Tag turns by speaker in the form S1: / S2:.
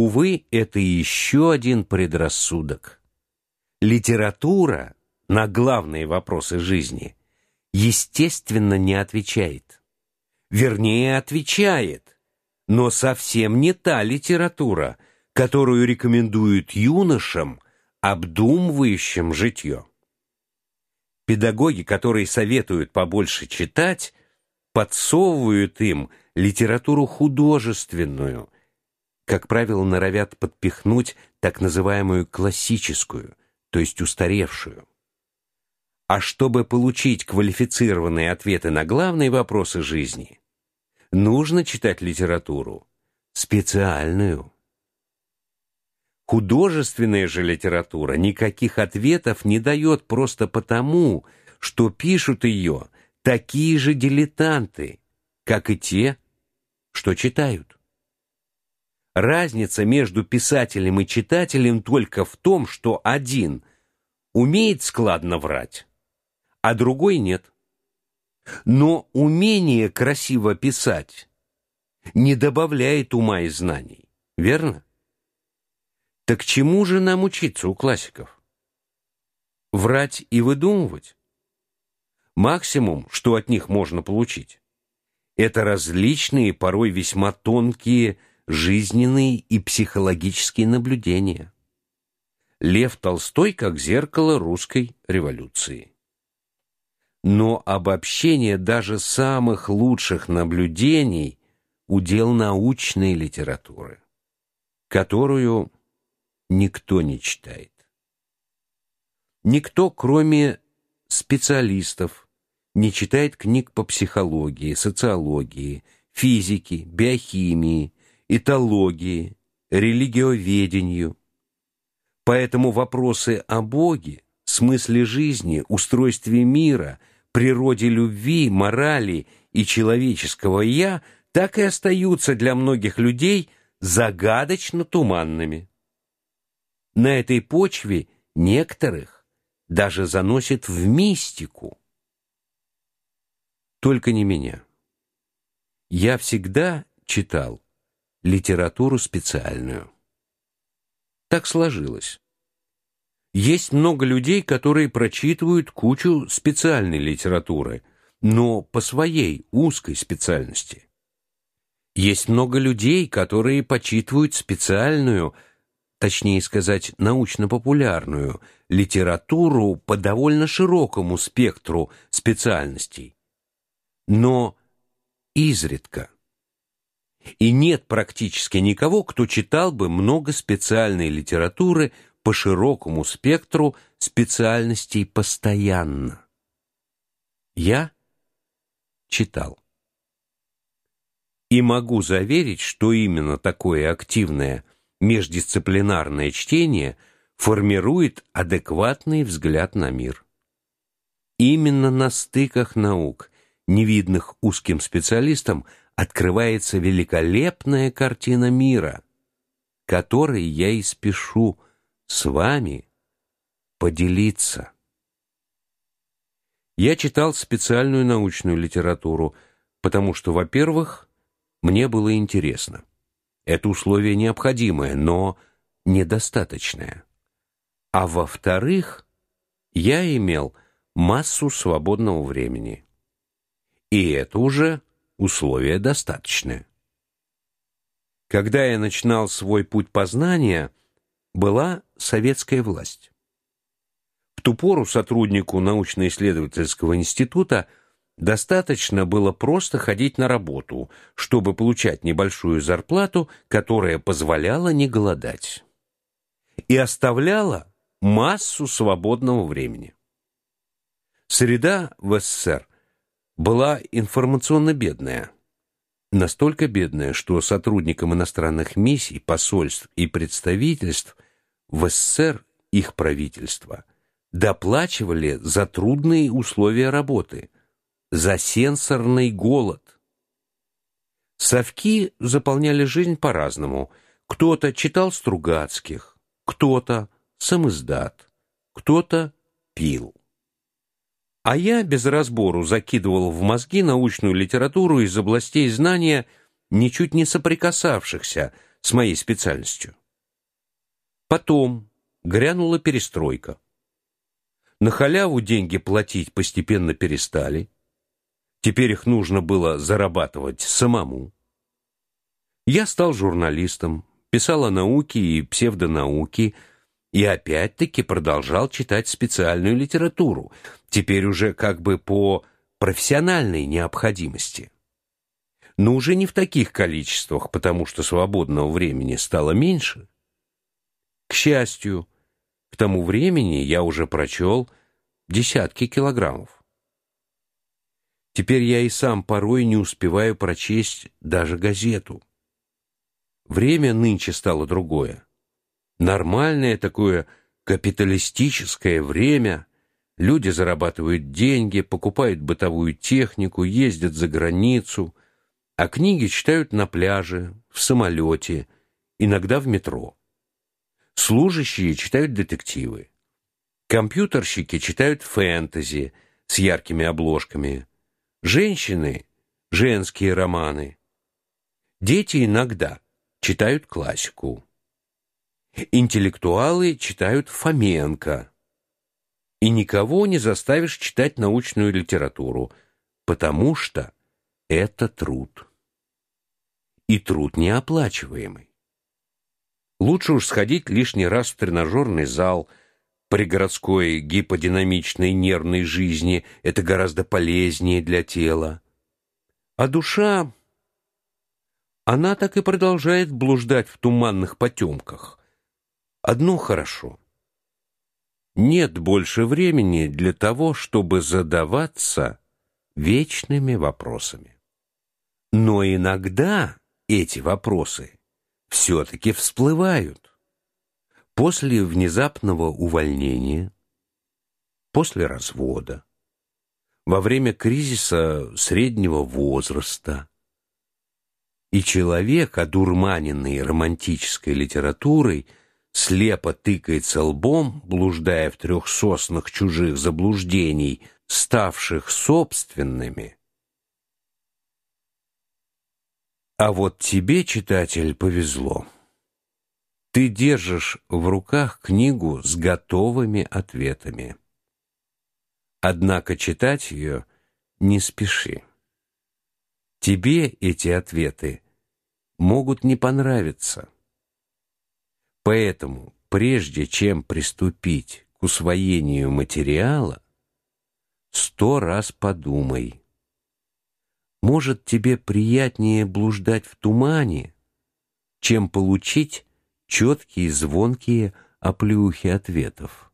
S1: Увы, это еще один предрассудок. Литература на главные вопросы жизни естественно не отвечает. Вернее, отвечает, но совсем не та литература, которую рекомендуют юношам, обдумывающим житье. Педагоги, которые советуют побольше читать, подсовывают им литературу художественную, как правило, норовят подпихнуть так называемую классическую, то есть устаревшую. А чтобы получить квалифицированные ответы на главные вопросы жизни, нужно читать литературу специальную. Художественная же литература никаких ответов не дает просто потому, что пишут ее такие же дилетанты, как и те, что читают. Разница между писателем и читателем только в том, что один умеет складно врать, а другой нет. Но умение красиво писать не добавляет ума и знаний, верно? Так чему же нам учиться у классиков? Врать и выдумывать? Максимум, что от них можно получить, это различные, порой весьма тонкие жизненные и психологические наблюдения. Лев Толстой как зеркало русской революции. Но обобщение даже самых лучших наблюдений удел научной литературы, которую никто не читает. Никто, кроме специалистов, не читает книг по психологии, социологии, физике, биохимии, этологии, религиоведению. Поэтому вопросы о Боге, смысле жизни, устройстве мира, природе любви, морали и человеческого «я» так и остаются для многих людей загадочно туманными. На этой почве некоторых даже заносит в мистику. Только не меня. Я всегда читал литературу специальную. Так сложилось. Есть много людей, которые прочитывают кучу специальной литературы, но по своей узкой специальности. Есть много людей, которые почитывают специальную точнее сказать, научно-популярную литературу по довольно широкому спектру специальностей. Но изредка. И нет практически никого, кто читал бы много специальной литературы по широкому спектру специальностей постоянно. Я читал. И могу заверить, что именно такое активное междисциплинарное чтение формирует адекватный взгляд на мир. Именно на стыках наук, невидных узким специалистам, открывается великолепная картина мира, которой я и спешу с вами поделиться. Я читал специальную научную литературу, потому что, во-первых, мне было интересно. Это условие необходимое, но недостаточное. А во-вторых, я имел массу свободного времени. И это уже условие достаточное. Когда я начинал свой путь познания, была советская власть. В ту пору сотруднику научно-исследовательского института Достаточно было просто ходить на работу, чтобы получать небольшую зарплату, которая позволяла не голодать. И оставляла массу свободного времени. Среда в СССР была информационно бедная. Настолько бедная, что сотрудникам иностранных миссий, посольств и представительств в СССР их правительства доплачивали за трудные условия работы – за сенсорный голод. Совки заполняли жизнь по-разному. Кто-то читал Стругацких, кто-то самиздат, кто-то пил. А я без разбору закидывал в мозги научную литературу из областей знания, ничуть не соприкасавшихся с моей специальностью. Потом грянула перестройка. На халяву деньги платить постепенно перестали. Теперь их нужно было зарабатывать самому. Я стал журналистом, писал о науке и псевдонауке, и опять-таки продолжал читать специальную литературу, теперь уже как бы по профессиональной необходимости. Но уже не в таких количествах, потому что свободного времени стало меньше. К счастью, к тому времени я уже прочел десятки килограммов. Теперь я и сам порой не успеваю прочесть даже газету. Время нынче стало другое. Нормальное такое капиталистическое время. Люди зарабатывают деньги, покупают бытовую технику, ездят за границу, а книги читают на пляже, в самолете, иногда в метро. Служащие читают детективы. Компьютерщики читают фэнтези с яркими обложками. Женщины женские романы. Дети иногда читают классику. Интеллектуалы читают Фоменко. И никого не заставишь читать научную литературу, потому что это труд. И труд неоплачиваемый. Лучше уж сходить лишний раз в тренажерный зал при городской гиподинамичной нервной жизни, это гораздо полезнее для тела. А душа она так и продолжает блуждать в туманных потемках. Одно хорошо. Нет больше времени для того, чтобы задаваться вечными вопросами. Но иногда эти вопросы все таки всплывают. После внезапного увольнения, после развода, во время кризиса среднего возраста, и человек, одурманенный романтической литературой, слепо тыкается лбом, блуждая в трех соснах чужих заблуждений, ставших собственными. А вот тебе, читатель, повезло. Ты держишь в руках книгу с готовыми ответами. Однако читать ее не спеши. Тебе эти ответы могут не понравиться. Поэтому, прежде чем приступить к усвоению материала, сто раз подумай. Может, тебе приятнее блуждать в тумане, чем получить четкие звонкие оплеухи ответов.